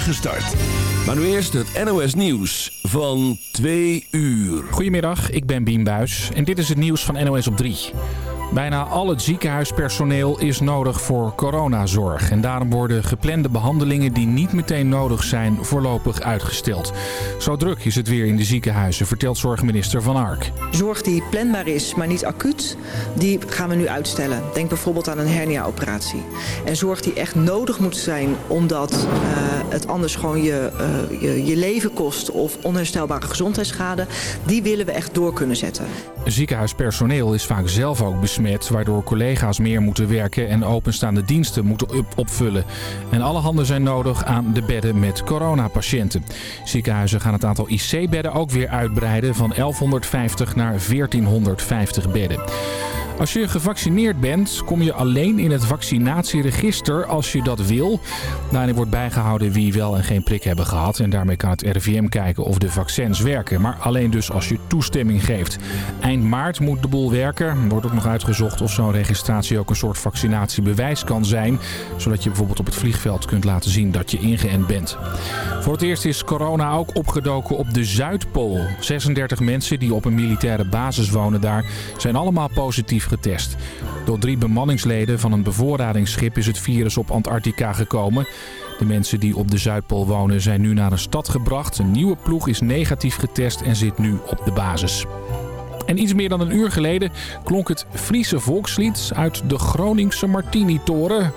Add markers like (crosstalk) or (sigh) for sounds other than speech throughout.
spoedige start. Maar nu eerst het NOS Nieuws van 2 uur. Goedemiddag, ik ben Bien Buis en dit is het nieuws van NOS op 3. Bijna al het ziekenhuispersoneel is nodig voor coronazorg. En daarom worden geplande behandelingen die niet meteen nodig zijn voorlopig uitgesteld. Zo druk is het weer in de ziekenhuizen, vertelt zorgminister Van Ark. Zorg die planbaar is, maar niet acuut, die gaan we nu uitstellen. Denk bijvoorbeeld aan een hernia-operatie. En zorg die echt nodig moet zijn omdat uh, het anders gewoon je, uh, je, je leven kost of onherstelbare gezondheidsschade, die willen we echt door kunnen zetten. Ziekenhuispersoneel is vaak zelf ook waardoor collega's meer moeten werken en openstaande diensten moeten opvullen. En alle handen zijn nodig aan de bedden met coronapatiënten. Ziekenhuizen gaan het aantal IC-bedden ook weer uitbreiden van 1150 naar 1450 bedden. Als je gevaccineerd bent, kom je alleen in het vaccinatieregister als je dat wil. Daarin wordt bijgehouden wie wel en geen prik hebben gehad. En daarmee kan het RIVM kijken of de vaccins werken. Maar alleen dus als je toestemming geeft. Eind maart moet de boel werken. Er wordt ook nog uitgezocht of zo'n registratie ook een soort vaccinatiebewijs kan zijn. Zodat je bijvoorbeeld op het vliegveld kunt laten zien dat je ingeënt bent. Voor het eerst is corona ook opgedoken op de Zuidpool. 36 mensen die op een militaire basis wonen daar zijn allemaal positief getest. Door drie bemanningsleden van een bevoorradingsschip is het virus op Antarctica gekomen. De mensen die op de Zuidpool wonen zijn nu naar een stad gebracht. Een nieuwe ploeg is negatief getest en zit nu op de basis. En iets meer dan een uur geleden klonk het Friese volkslied uit de Groningse Martini-toren.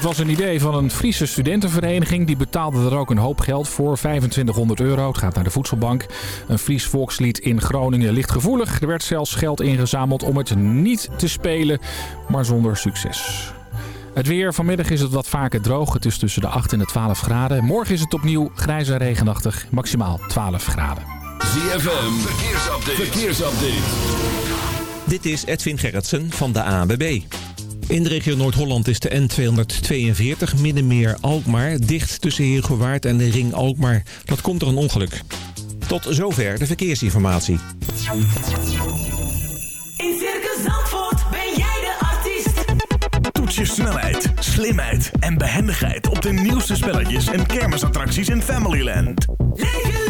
Het was een idee van een Friese studentenvereniging. Die betaalde er ook een hoop geld voor. 2500 euro. Het gaat naar de voedselbank. Een Fries volkslied in Groningen ligt gevoelig. Er werd zelfs geld ingezameld om het niet te spelen. Maar zonder succes. Het weer. Vanmiddag is het wat vaker droog. Het is tussen de 8 en de 12 graden. Morgen is het opnieuw grijs en regenachtig. Maximaal 12 graden. ZFM. Verkeersupdate. Verkeersupdate. Dit is Edwin Gerritsen van de ANWB. In de regio Noord-Holland is de N242 Middenmeer-Alkmaar dicht tussen Heergewaard en de Ring Alkmaar. Dat komt door een ongeluk. Tot zover de verkeersinformatie. In Circus Zandvoort ben jij de artiest. Toets je snelheid, slimheid en behendigheid op de nieuwste spelletjes en kermisattracties in Familyland. Leef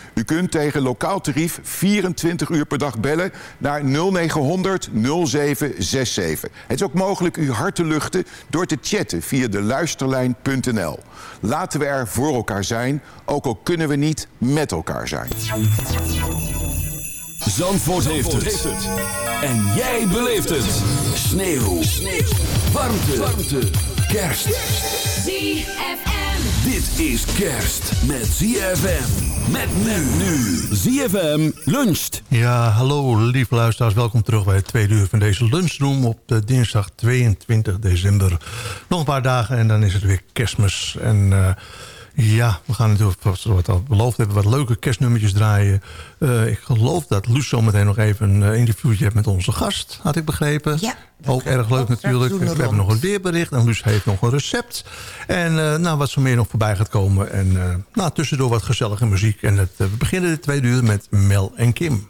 U kunt tegen lokaal tarief 24 uur per dag bellen naar 0900 0767. Het is ook mogelijk uw hart te luchten door te chatten via de luisterlijn.nl. Laten we er voor elkaar zijn, ook al kunnen we niet met elkaar zijn. Zandvoort, heeft, het. En jij beleeft het. Sneeuw. Sneeuw. Warmte. Warmte. Kerst. ZFM. Dit is kerst met ZFM. Met men nu. ZFM luncht. Ja, hallo lieve luisteraars. Welkom terug bij het tweede uur van deze lunchroom op de dinsdag 22 december. Nog een paar dagen en dan is het weer kerstmis. En uh, ja, we gaan natuurlijk, zoals we al beloofd hebben, wat leuke kerstnummertjes draaien. Uh, ik geloof dat Luus zometeen nog even een uh, interviewtje heeft met onze gast, had ik begrepen. Ja. Ook erg leuk natuurlijk. We hebben nog een weerbericht en Luus heeft nog een recept. En uh, nou, wat zo meer nog voorbij gaat komen. En nou, tussendoor wat gezellige muziek. En het, we beginnen de tweede uur met Mel en Kim.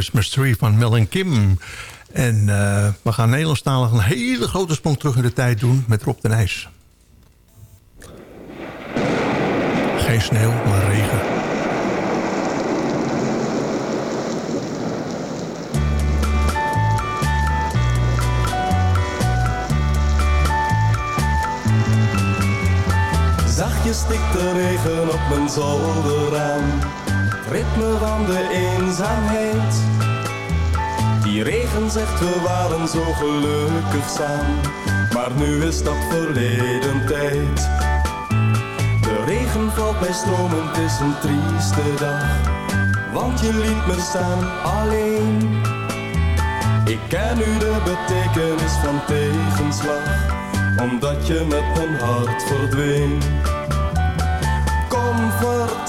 Christmas Tree van Mel en Kim. En eh, we gaan Nederlandstalig een hele grote sprong terug in de tijd doen met Rob den IJs. Geen sneeuw, maar regen. Zachtjes stikt de regen op mijn zolderraam. Ritme van de eenzaamheid. Die regen zegt we waren zo gelukkig samen. Maar nu is dat verleden tijd. De regen valt bij stromen, het is een trieste dag. Want je liet me staan alleen. Ik ken nu de betekenis van tegenslag, omdat je met mijn hart verdween.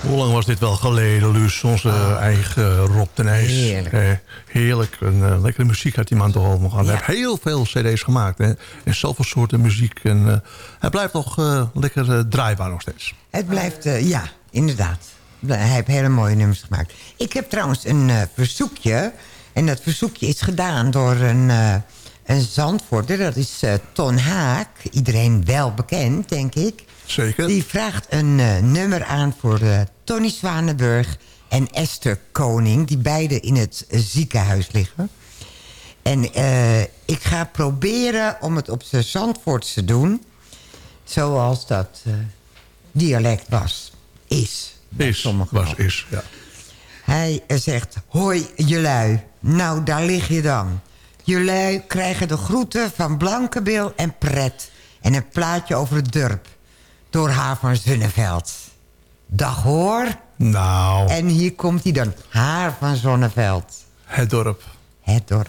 Hoe lang was dit wel geleden, Luus? Onze eigen Rob de Nijs. Heerlijk. Eh, heerlijk. Een eh, lekkere muziek had die man toch allemaal gehad. Ja. Hij heeft heel veel cd's gemaakt. Hè? En zoveel soorten muziek. En, eh, hij blijft nog eh, lekker draaibaar nog steeds. Het blijft, ja, inderdaad. Hij heeft hele mooie nummers gemaakt. Ik heb trouwens een verzoekje. En dat verzoekje is gedaan door een, een Zandvoorter. Dat is eh, Ton Haak. Iedereen wel bekend, denk ik. Zeker. Die vraagt een eh, nummer aan voor eh, Tony Zwanenburg en Esther Koning... die beide in het ziekenhuis liggen. En ik ga proberen om het op zijn Zandvoorts te doen... zoals dat dialect was, is. Is, was, is. Ja. Hij zegt, hoi jelui, nou daar lig je dan. Jelui krijgen de groeten van Blankebil en Pret... en een plaatje over het dorp door haar van Zonneveld. Dag hoor. Nou, En hier komt hij dan, haar van Zonneveld. het dorp. Het dorp.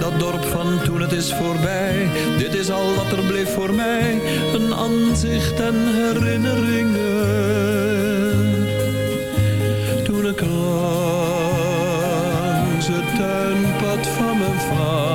Dat dorp van toen het is voorbij, dit is al wat er bleef voor mij. Een aanzicht en herinneringen. Toen ik langs het tuinpad van mijn vader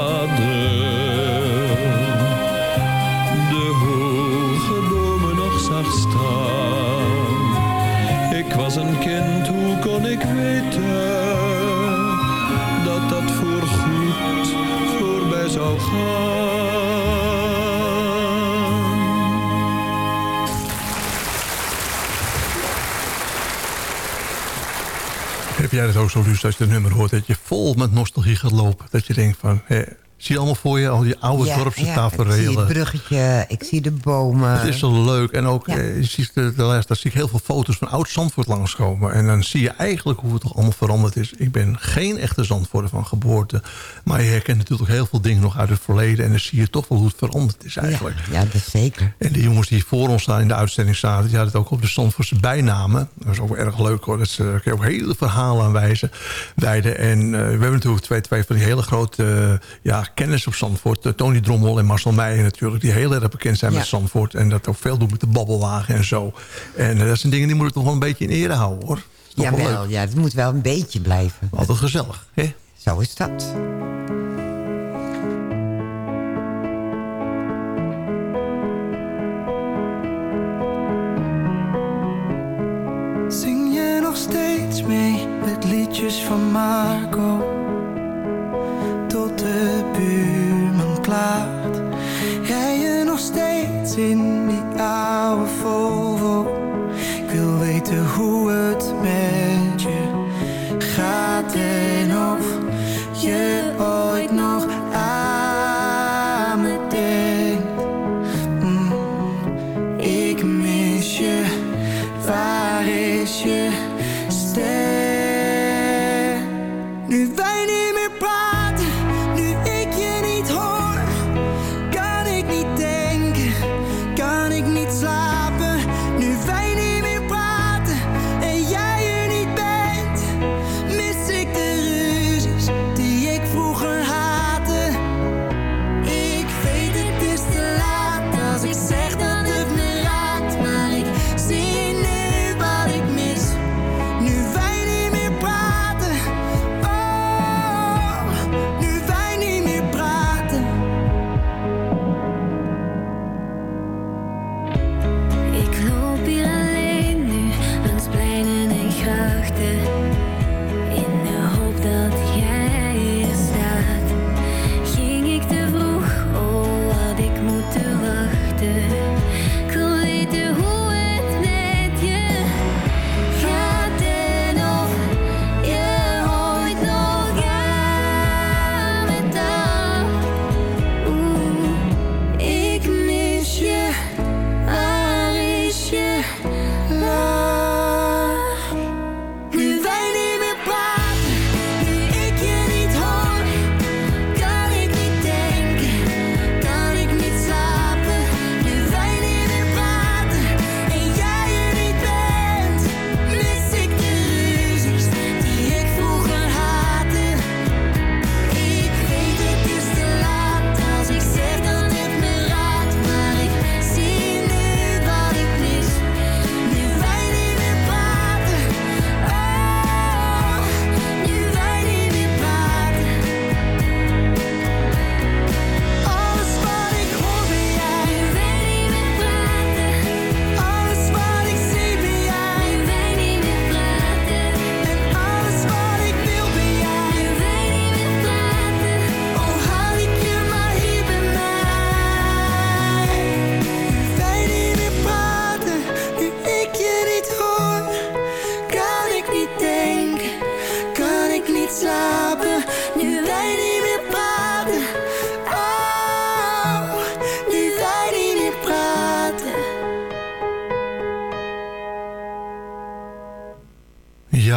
Heb jij dat ook zo, Luus, als je het nummer hoort... dat je vol met nostalgie gaat lopen? Dat je denkt van... zie je allemaal voor je, al die oude dorpse Ik zie tafereelen. het bruggetje, ik zie de bomen. Het is zo leuk. En ook, Ja. eh, je ziet de, de laatste, daar zie ik heel veel foto's van oud Zandvoort langskomen. En dan zie je eigenlijk hoe het toch allemaal veranderd is. Ik ben geen echte Zandvoorter van geboorte. Maar je herkent natuurlijk heel veel dingen nog uit het verleden. En dan zie je toch wel hoe het veranderd is eigenlijk. Ja, dat is zeker. En de jongens die voor ons staan in de uitzending zaten... die hadden het ook op de Zandvoortse bijnamen. Dat is ook erg leuk hoor. Dat ze, kun je ook hele verhalen aan wijzen, wijden. En eh, we hebben natuurlijk twee, twee van die hele grote... eh, ja, kennis op Zandvoort. Eh, Tony Drommel en Marcel Meijer natuurlijk. Die heel erg bekend zijn Ja. met Zandvoort. En dat ook veel doen met de babbelwagen en zo. En eh, dat zijn dingen die moeten we toch wel een beetje in ere houden hoor. Is toch wel Jawel, ja, het moet wel een beetje blijven. Altijd gezellig. Hè? Zo is dat. Zing je nog steeds mee met liedjes van Marco? In die oude Volvo? Ik wil weten hoe het met je gaat en of je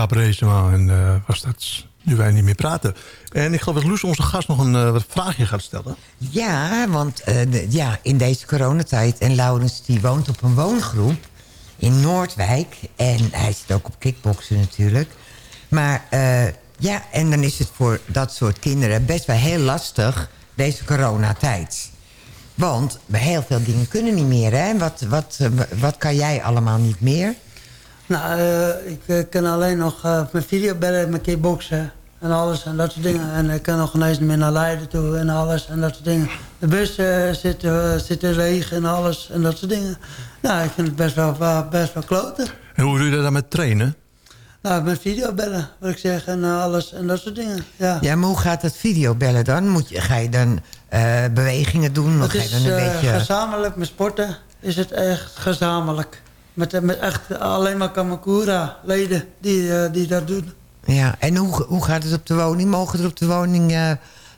Ja, Brezema. En eh, was dat nu wij niet meer praten. En ik geloof dat Loes onze gast nog een eh, vraagje gaat stellen. Ja, want eh, ja, in deze coronatijd... en Laurens die woont op een woongroep in Noordwijk. En hij zit ook op kickboksen natuurlijk. Maar ja, en dan is het voor dat soort kinderen best wel heel lastig... deze coronatijd. Want heel veel dingen kunnen niet meer, hè? Wat, wat, wat kan jij allemaal niet meer? Nou, eh, ik eh, kan alleen nog eh mijn video bellen, mijn kickboksen en alles en dat soort dingen. En ik kan nog ineens niet meer naar Leiden toe en alles en dat soort dingen. De bus eh, zit, eh, zit er leeg en alles en dat soort dingen. Nou, ik vind het best wel, wel- best wel kloten. En hoe doe je dat met trainen? Nou, met video bellen, wat ik zeg, en alles en dat soort dingen. Ja. Ja, maar hoe gaat het videobellen dan? Moet je, ga je dan eh, bewegingen doen? Ga je dan een beetje... gezamenlijk met sporten, is het echt gezamenlijk. Met, eh, met echt alleen maar Kamakura-leden die, eh, die dat doen. Ja, en hoe, hoe gaat het op de woning? Mogen er op de woning eh,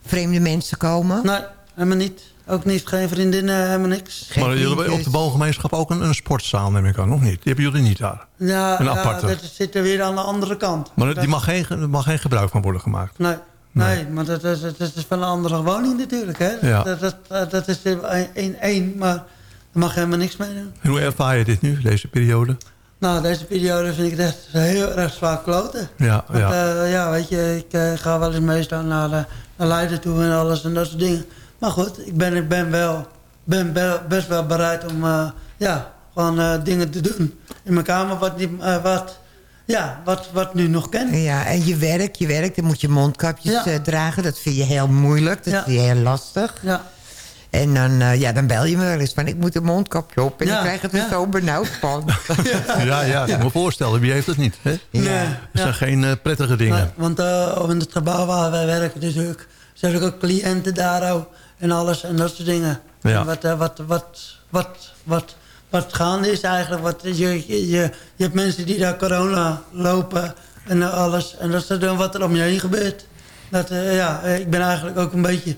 vreemde mensen komen? Nee, helemaal niet. Ook niet, geen vriendinnen, helemaal niks. maar jullie hebben op de woongemeenschap ook een, een sportzaal, neem ik aan, nog niet? Die hebben jullie niet daar. Ja, Een ja aparte. dat zit er weer aan de andere kant. Maar Dat- die mag geen, er mag geen gebruik van worden gemaakt. Nee, nee, maar dat is, dat is van een andere woning natuurlijk. Hè? Ja. Dat, dat, dat is één, één, maar daar mag helemaal niks mee doen. En hoe ervaar je dit nu, deze periode? Nou, deze periode vind ik echt heel erg zwaar kloten. Ja, Want, ja. eh, ja, weet je, ik eh, ga wel eens meestal naar de naar Leiden toe en alles en dat soort dingen. Maar goed, ik ben, ik ben, wel, ben wel- best wel bereid om eh, ja, gewoon eh, dingen te doen in mijn kamer wat, niet, eh, wat, ja, wat, wat nu nog ken. Ja, en je werk, je werk, dan moet je mondkapjes Ja. eh, dragen. Dat vind je heel moeilijk, dat Ja. vind je heel lastig. Ja. En dan, eh, ja, dan bel je me wel eens van, ik moet een mondkapje op. En Ja, dan krijg het er ja. zo benauwd van. (laughs) Ja, ja, ik kan me voorstellen. Wie heeft het niet? Hè? Ja. Dat zijn geen eh, prettige dingen. Nee, want eh, in het gebouw waar wij werken natuurlijk... zijn er ook cliënten daar ook en alles en dat soort dingen. Ja. En Wat, wat, wat, wat, wat, wat gaande is eigenlijk. Wat, je, je, je, je hebt mensen die daar corona lopen en alles. En dat is dan wat er om je heen gebeurt. Dat, eh, ja, ik ben eigenlijk ook een beetje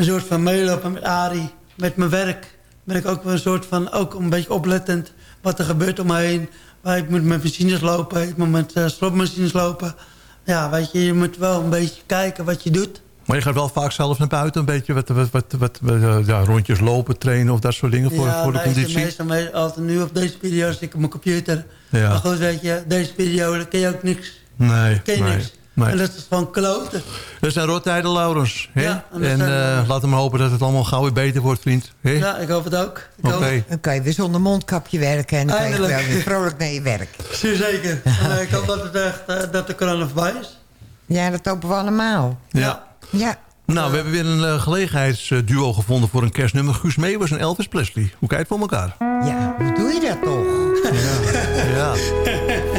een soort van meelopen met Arie. Met mijn werk ben ik ook wel een soort van ook een beetje oplettend wat er gebeurt om me heen. Maar ik moet met machines lopen, ik moet met uh, slotmachines lopen. Ja, weet je, je moet wel een beetje kijken wat je doet. Maar je gaat wel vaak zelf naar buiten. Een beetje wat, wat, wat, wat, eh, ja, rondjes lopen, trainen of dat soort dingen voor, ja, voor de ik conditie. meestal mee, altijd nu op deze periode zit ik op mijn computer. Ja. Maar goed, weet je, deze periode ken je ook niks. Nee, Ken je nee, niks. Nee. En dat is gewoon kloten. Dat zijn rottijden, Laurens. hè? Ja, en en zijn, eh, eh, laten we maar hopen dat het allemaal gauw weer beter wordt, vriend. hè? Ja, ik hoop het ook. Ik Oké. hoop- Dan kan je weer zonder mondkapje werken. En dan kan je Eindelijk. wel weer vrolijk naar je werk. Zeer zeker. En, eh, ik hoop dat, het echt, eh, dat de corona voorbij is. Ja, dat hopen we allemaal. Ja. Ja. Nou, we hebben weer een gelegenheidsduo gevonden voor een kerstnummer. Guus Meeuwers en Elvis Presley. Hoe kijk je het voor elkaar? Ja, hoe doe je dat toch? Ja. (laughs) I'll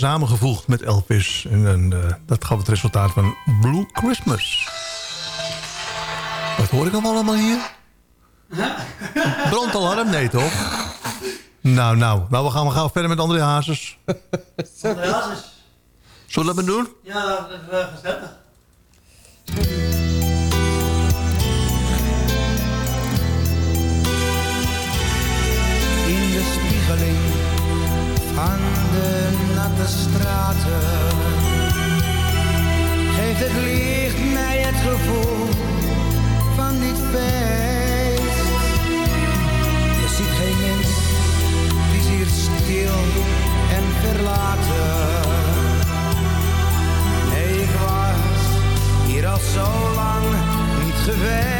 samengevoegd met Elvis. En, en, eh, dat gaf het resultaat van Blue Christmas. Wat hoor ik allemaal hier? Brandalarm? Nee, toch? Nou, nou. Nou, we gaan, we gaan verder met André Hazes. André Hazes. Zullen we dat maar doen? Ja, dat is wel gezellig. in de spiegeling van de straten. Geeft het licht mij het gevoel van dit feest. Je ziet geen mens, die hier stil en verlaten. Nee, ik was hier al zo lang niet geweest.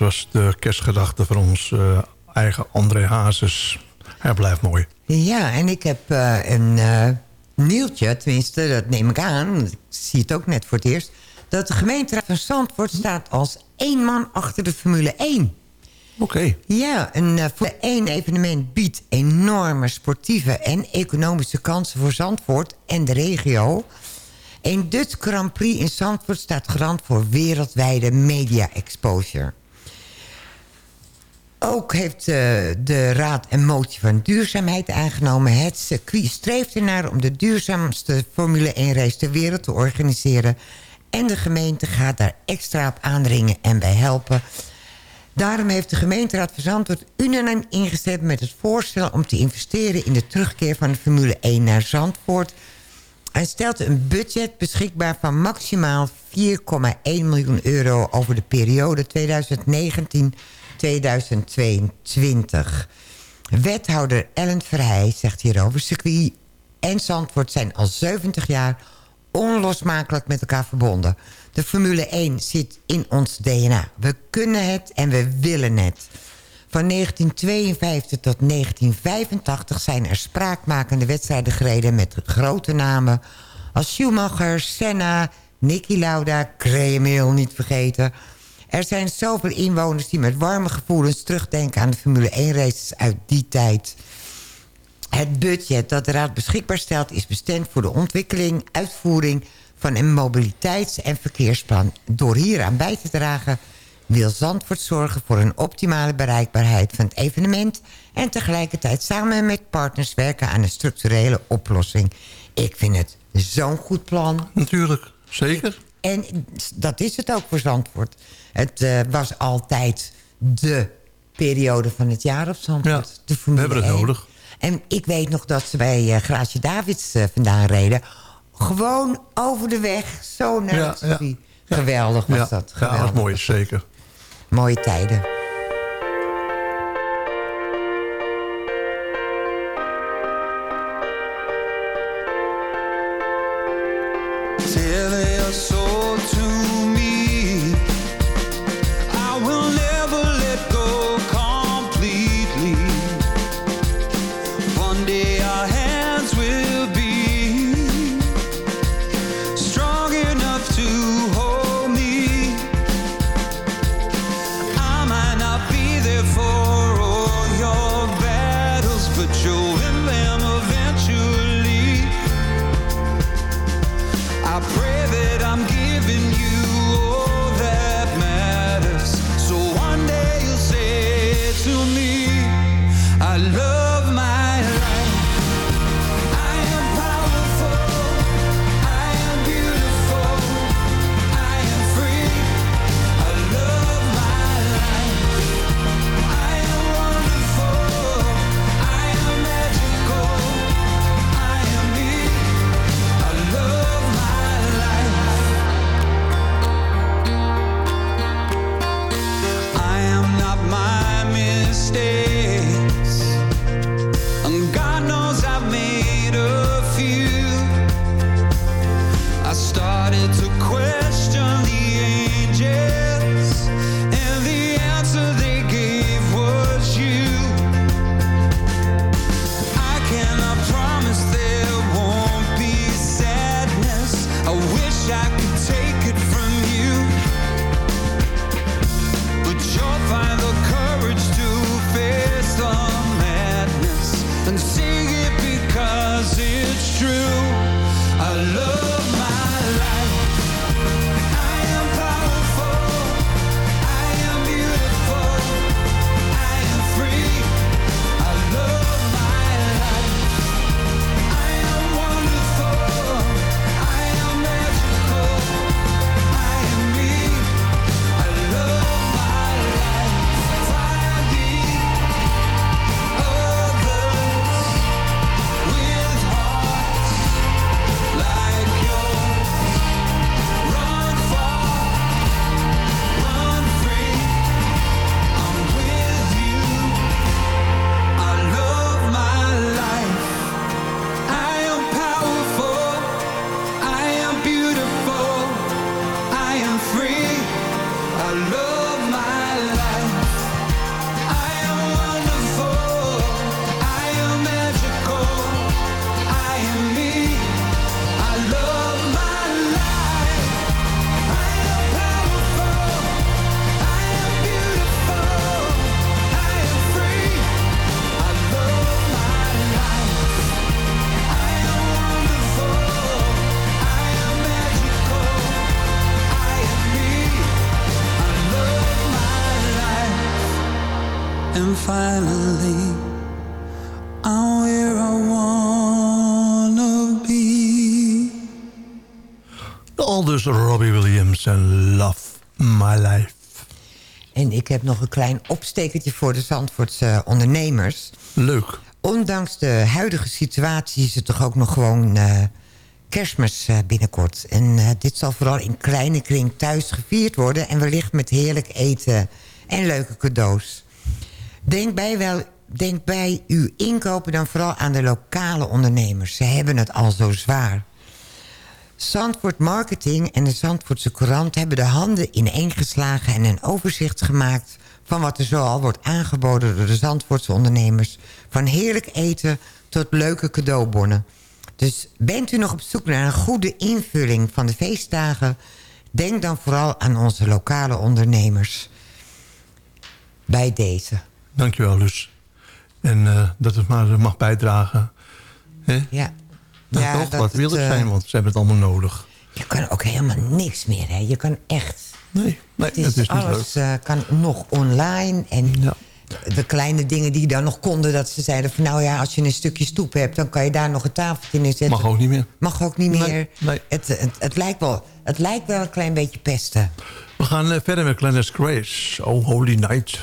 Was de kerstgedachte van ons eh, eigen André Hazes. Hij blijft mooi. Ja, en ik heb eh, een eh, nieuwtje, tenminste, dat neem ik aan. Ik zie het ook net voor het eerst. Dat de gemeenteraad van Zandvoort staat als één man achter de Formule 1. Oké. Ja, een uh, Formule 1 evenement biedt enorme sportieve en economische kansen voor Zandvoort en de regio. Een Dutch Grand Prix in Zandvoort staat garant voor wereldwijde media exposure. Ook heeft uh, de Raad een motie van duurzaamheid aangenomen. Het circuit streeft ernaar om de duurzaamste Formule 1 race ter wereld te organiseren. En de gemeente gaat daar extra op aandringen en bij helpen. Daarom heeft de gemeenteraad van Zandvoort unaniem ingestemd met het voorstel... om te investeren in de terugkeer van de Formule 1 naar Zandvoort... en stelt een budget beschikbaar van maximaal 4,1 miljoen euro... over de periode 2019-2022. Wethouder Ellen Verheij zegt hierover... circuit en Zandvoort zijn al 70 jaar onlosmakelijk met elkaar verbonden. De Formule 1 zit in ons DNA. We kunnen het en we willen het. Van 1952 tot 1985 zijn er spraakmakende wedstrijden gereden... met grote namen als Schumacher, Senna, Niki Lauda... Kremil niet vergeten... Er zijn zoveel inwoners die met warme gevoelens terugdenken... aan de Formule 1-races uit die tijd. Het budget dat de Raad beschikbaar stelt... is bestemd voor de ontwikkeling, uitvoering... van een mobiliteits- en verkeersplan. Door hieraan bij te dragen wil Zandvoort zorgen voor een optimale bereikbaarheid van het evenement... en tegelijkertijd samen met partners werken aan een structurele oplossing. Ik vind het zo'n goed plan. Natuurlijk, zeker. En dat is het ook voor Zandvoort. Het eh, was altijd de periode van het jaar op Zandvoort. Formule we hebben het 1. nodig. En ik weet nog dat ze bij uh, Graatje Davids uh, vandaan reden. Gewoon over de weg, zo naar Ja, het circuit. Geweldig was ja. dat. Ja, Geweldig. dat is mooi, zeker. Mooie tijden. My Life. En ik heb nog een klein opstekertje voor de Zandvoortse ondernemers. Leuk. Ondanks de huidige situatie is het toch ook nog gewoon eh, kerstmis eh, binnenkort. En eh, dit zal vooral in kleine kring thuis gevierd worden... en wellicht met heerlijk eten en leuke cadeaus. Denk bij, wel, denk bij uw inkopen dan vooral aan de lokale ondernemers. Ze hebben het al zo zwaar. Zandvoort Marketing en de Zandvoortse Courant hebben de handen ineengeslagen... en een overzicht gemaakt van wat er zoal wordt aangeboden door de Zandvoortse ondernemers. Van heerlijk eten tot leuke cadeaubonnen. Dus bent u nog op zoek naar een goede invulling van de feestdagen... denk dan vooral aan onze lokale ondernemers. Bij deze. Dankjewel, Lus. En eh, dat het maar mag bijdragen. Ja. Nou, Ja, toch, dat wat wil het eh, zijn, want ze hebben het allemaal nodig. Je kan ook helemaal niks meer, hè. Je kan echt... Nee, nee het is, dat is niet alles eh, kan nog online. En de kleine dingen die dan nog konden... dat ze zeiden van nou ja, als je een stukje stoep hebt... dan kan je daar nog een tafeltje in zetten. Mag ook niet meer. Mag ook niet meer. Nee, nee. Het, het, het, lijkt wel, het lijkt wel een klein beetje pesten. We gaan eh, verder met Glennis Grace. Oh, Holy Night.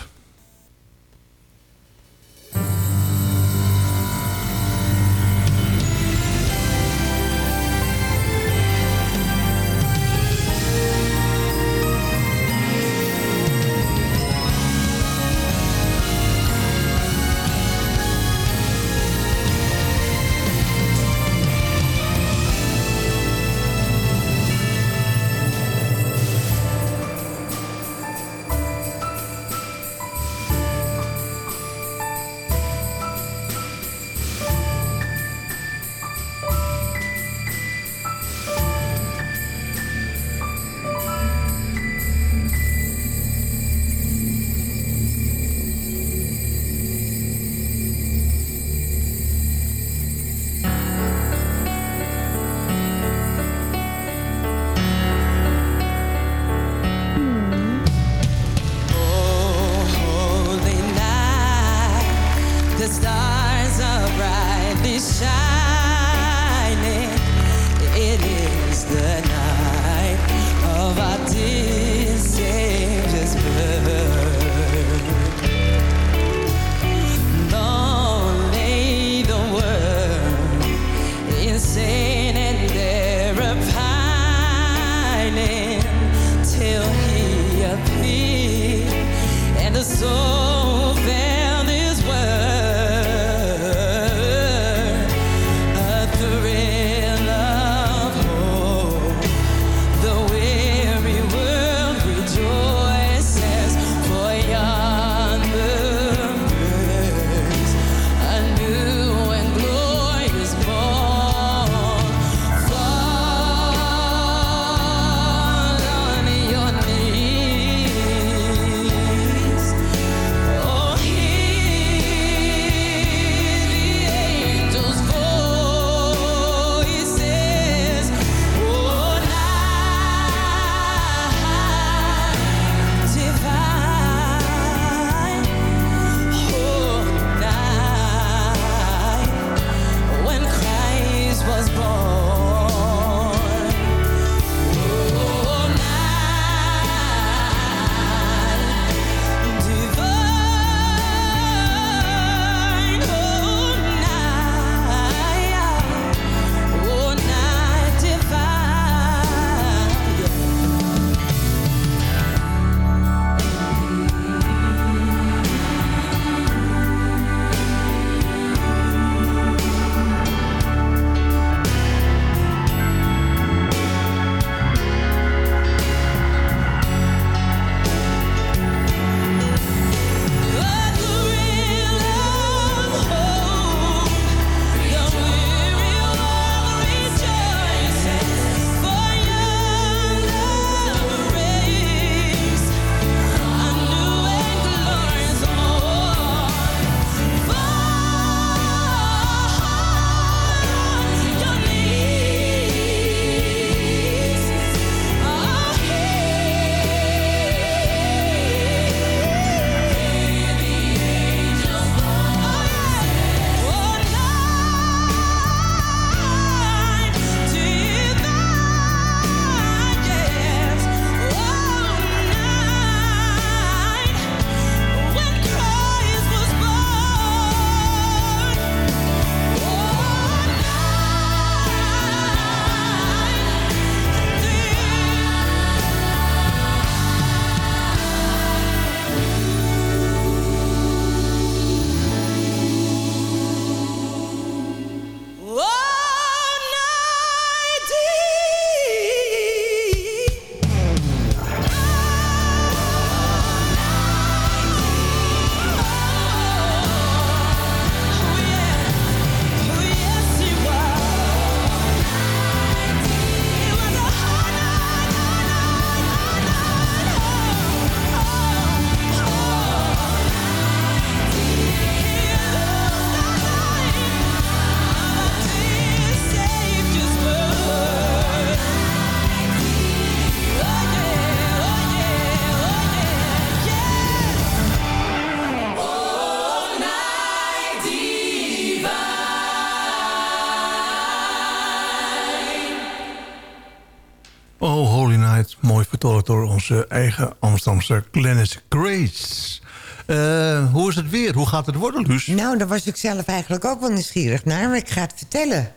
Oh, Holy Night. Mooi vertolkt door onze eigen Amsterdamse Glennis Grace. Eh, hoe is het weer? Hoe gaat het worden, Luus? Nou, daar was ik zelf eigenlijk ook wel nieuwsgierig naar. Maar ik ga het vertellen.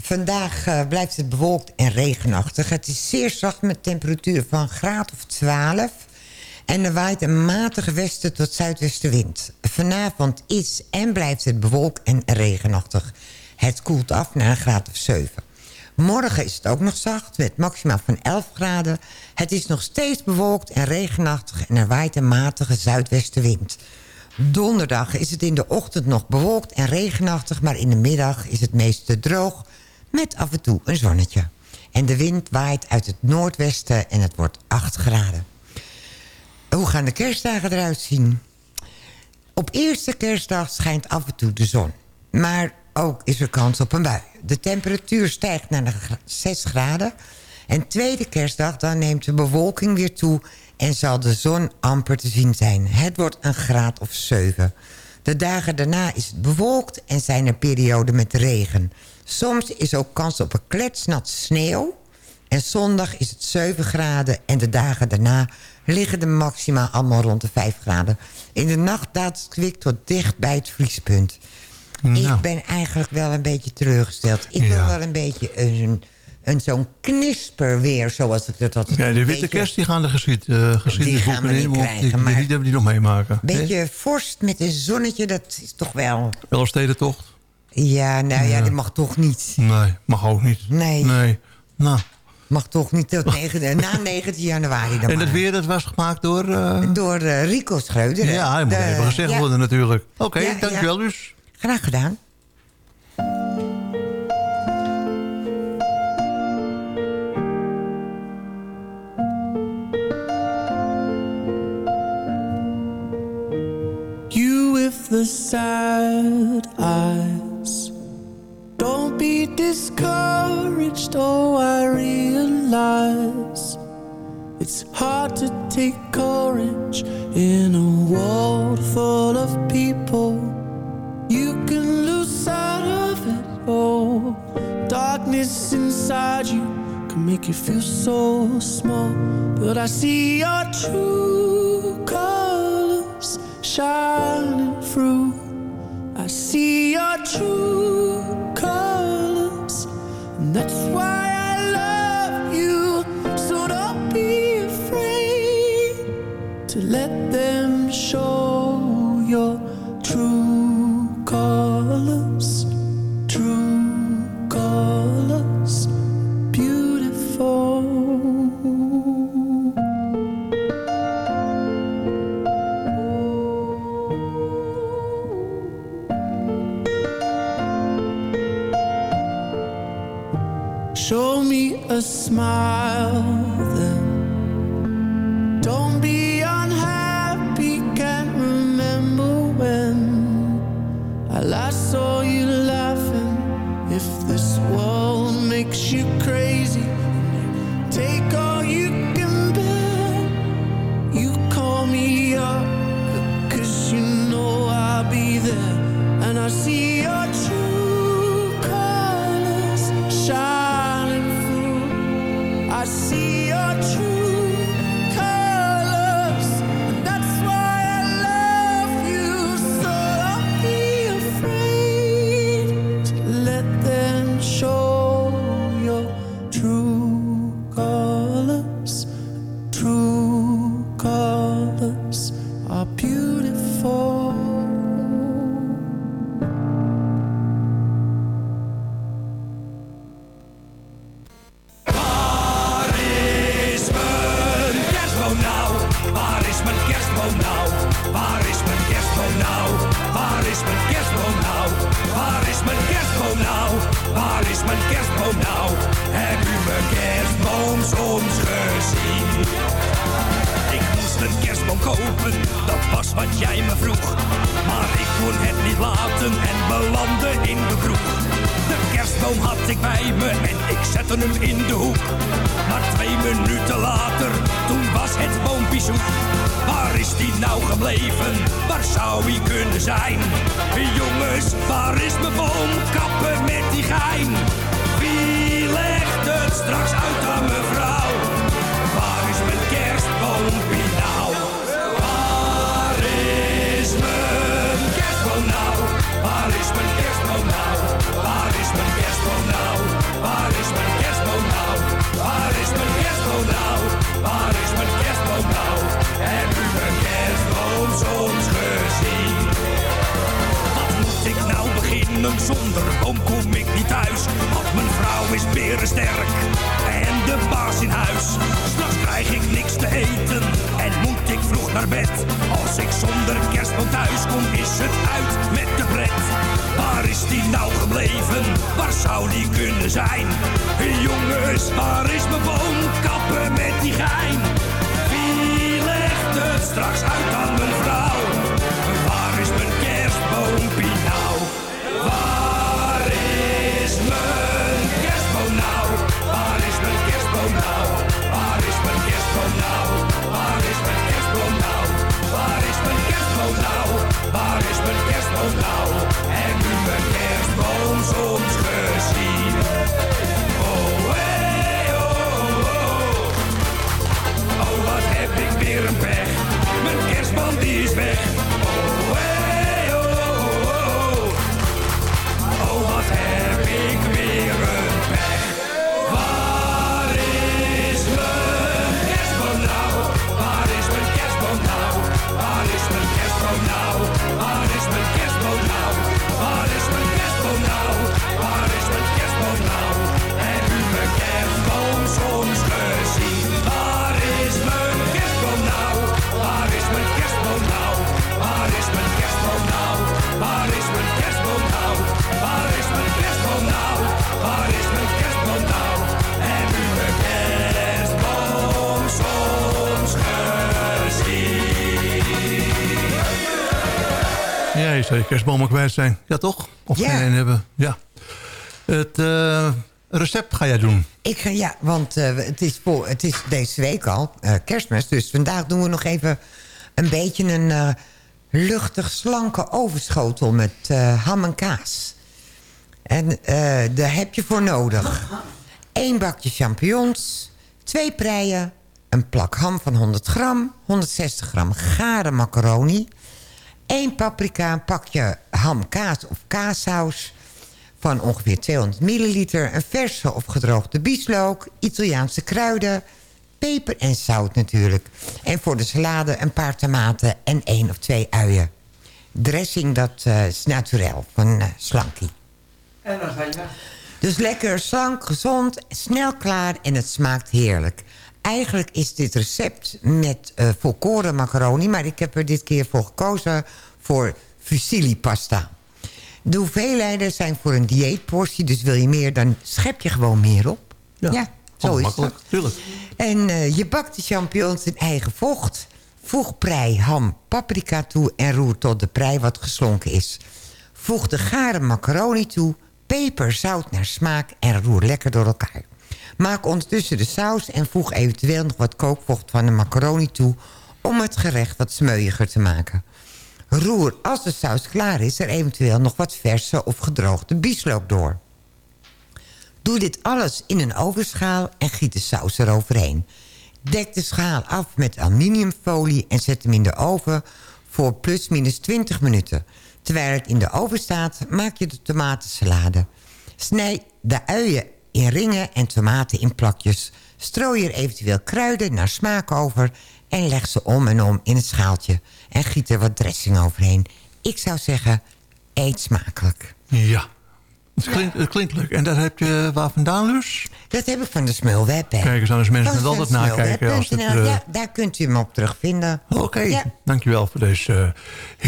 Vandaag eh, blijft het bewolkt en regenachtig. Het is zeer zacht met temperatuur van graad of 12. En er waait een matige westen tot zuidwestenwind. Vanavond is en blijft het bewolkt en regenachtig. Het koelt af naar een graad of 7. Morgen is het ook nog zacht, met maximaal van 11 graden. Het is nog steeds bewolkt en regenachtig... en er waait een matige zuidwestenwind. Donderdag is het in de ochtend nog bewolkt en regenachtig... maar in de middag is het meeste droog... met af en toe een zonnetje. En de wind waait uit het noordwesten en het wordt 8 graden. Hoe gaan de kerstdagen eruit zien? Op eerste kerstdag schijnt af en toe de zon. Maar ook is er kans op een bui. De temperatuur stijgt naar de gra- 6 graden. En tweede kerstdag dan neemt de bewolking weer toe... en zal de zon amper te zien zijn. Het wordt een graad of 7. De dagen daarna is het bewolkt en zijn er perioden met regen. Soms is ook kans op een kletsnat sneeuw. En zondag is het 7 graden en de dagen daarna liggen de maxima allemaal rond de 5 graden. In de nacht daalt het kwik tot dicht bij het vriespunt. Ik ben eigenlijk wel een beetje teleurgesteld. Ik wil Ja. wel een beetje een, een zo'n knisper weer, zoals ik dat altijd Ja, de een witte beetje- kerst die gaan de geschied, uh, geschiedenisboeken gaan we niet in. want krijgen, die, maar- die, hebben die nog meemaken. beetje vorst met een zonnetje, dat is toch wel... Elfstedentocht? Ja, nou ja, Ja. dat mag toch niet. Nee, mag ook niet. Nee. Nee. Nou. Mag toch niet tot (laughs) negen, na 19 januari dan En het maar. weer dat was gemaakt door... eh, Door eh, Rico Schreuder. Ja, hij moet De- even gezegd ja. worden natuurlijk. Oké, Ja, dankjewel dus. Graag gedaan. You with the sad eyes. Don't be discouraged, oh, I realize it's hard to take courage in a world full of people. You can lose sight of it, oh, darkness inside you can make you feel so small. But I see your true colors shining through. I see your true colors, and that's why a smile zonder kerstboom thuis kom, is het uit met de pret. Waar is die nou gebleven? Waar zou die kunnen zijn? Jongens, waar is mijn boom? Kappen met die gein. Wie legt het straks uit aan mijn vrouw? Mijn kerstboom die is weg. Gezien? Ja, je kerstbomen kwijt zijn. Ja, toch? Of Ja. geen een hebben. Ja. Het eh, recept ga jij doen. Ik ga, ja, want eh, het, is voor, het is deze week al eh, kerstmis. Dus vandaag doen we nog even een beetje een eh, luchtig slanke overschotel met eh, ham en kaas. En eh, daar heb je voor nodig. Eén bakje champignons, twee preien, een plak ham van 100 gram, 160 gram gare macaroni, één paprika, een pakje ham, kaas of kaassaus van ongeveer 200 milliliter... een verse of gedroogde bieslook, Italiaanse kruiden... peper en zout natuurlijk. En voor de salade een paar tomaten en één of twee uien. Dressing, dat eh, is naturel, van eh, Slanky. En. Dus lekker, slank, gezond, snel klaar en het smaakt heerlijk. Eigenlijk is dit recept met eh volkoren macaroni... maar ik heb er dit keer voor gekozen voor fusilli pasta. De hoeveelheden zijn voor een dieetportie, dus wil je meer... dan schep je gewoon meer op. Ja, zo is het. tuurlijk. En eh, je bakt de champignons in eigen vocht. Voeg prei, ham, paprika toe en roer tot de prei wat geslonken is. Voeg de gare macaroni toe, peper, zout naar smaak en roer lekker door elkaar. Maak ondertussen de saus en voeg eventueel nog wat kookvocht van de macaroni toe... om het gerecht wat smeuiger te maken. Roer als de saus klaar is er eventueel nog wat verse of gedroogde bieslook door. Doe dit alles in een ovenschaal en giet de saus eroverheen. Dek de schaal af met aluminiumfolie en zet hem in de oven voor plus-minus 20 minuten. Terwijl het in de oven staat, maak je de tomatensalade. Snij de uien in ringen en tomaten in plakjes. Strooi er eventueel kruiden naar smaak over... en leg ze om en om in het schaaltje. En giet er wat dressing overheen. Ik zou zeggen, eet smakelijk. Ja. Het klinkt, het klinkt leuk. En dat heb je waar vandaan dus? Dat heb ik van de Smulweb. hè. Kijk eens aan, dus mensen kunnen altijd nakijken. Als het, eh, Ja, daar kunt u hem op terugvinden. Oké, Ja. dankjewel voor deze eh,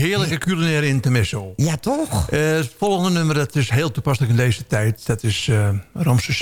heerlijke culinaire intermezzo. Ja, toch? Eh, het volgende nummer, dat is heel toepasselijk in deze tijd. Dat is eh Ramses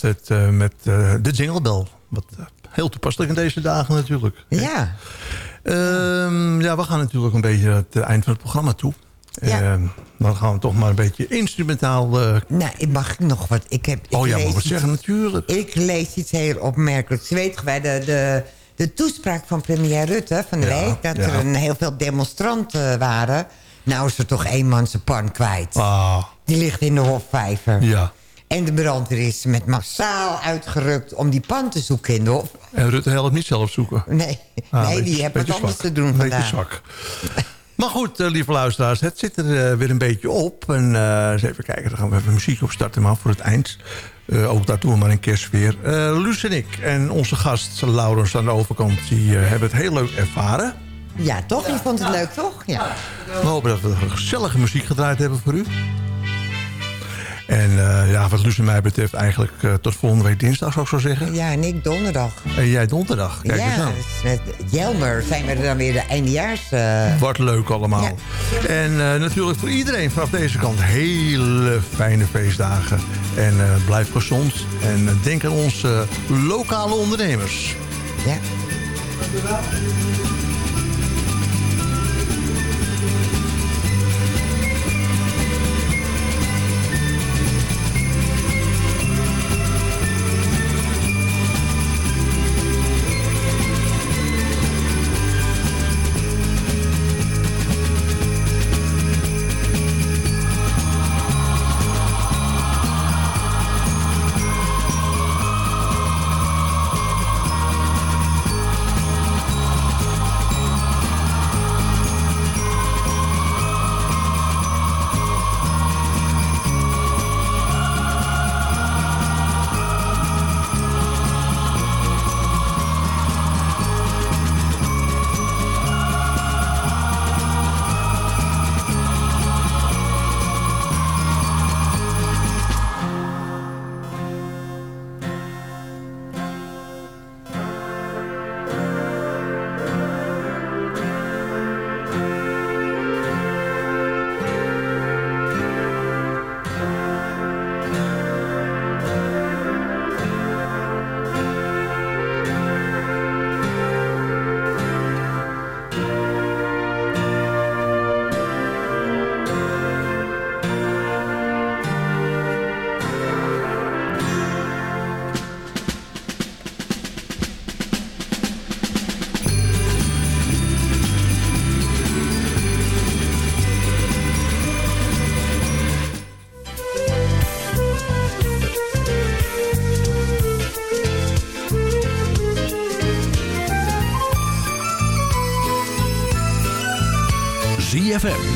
Het eh, met eh, de Jingle Bell. Wat eh, heel toepasselijk in deze dagen natuurlijk. Ja. Ehm, ja, we gaan natuurlijk een beetje het eind van het programma toe. Ehm, dan gaan we toch maar een beetje instrumentaal... Nou, ik mag nog wat. Ik heb, ik Oh ja, maar wat zeggen natuurlijk. Ik lees iets heel opmerkelijks. Weet je, bij de, de, de toespraak van premier Rutte van de Ja, week... dat ja. er een heel veel demonstranten waren. Nou is er toch één man zijn pan kwijt. Ah, Die ligt in de Hofvijver. ja. En de brandweer is met massaal uitgerukt om die pan te zoeken in de Hof. En Rutte helpt niet zelf zoeken. Nee, Ah, nee die hebben wat beetje anders te doen vandaag. zwak. Maar goed, eh, lieve luisteraars, het zit er eh, weer een beetje op. En eh, eens even kijken, dan gaan we even muziek opstarten, maar voor het eind. Ook daar doen we maar een kerstsfeer. Eh Luus en ik en onze gast Laurens aan de overkant... die hebben het heel leuk ervaren. Ja, toch? Je vond het leuk, toch? Ja. We hopen dat we gezellige muziek gedraaid hebben voor u. En eh, ja, wat Luus en mij betreft eigenlijk eh, tot volgende week dinsdag zou ik zo zeggen. Ja, en ik donderdag. En jij donderdag, kijk eens ja, aan. dus met Jelmer zijn we er dan weer de eindejaars... eh, Wat leuk allemaal. En natuurlijk voor iedereen vanaf deze kant hele fijne feestdagen. En blijf gezond. En denk aan onze lokale ondernemers. Ja. ZFM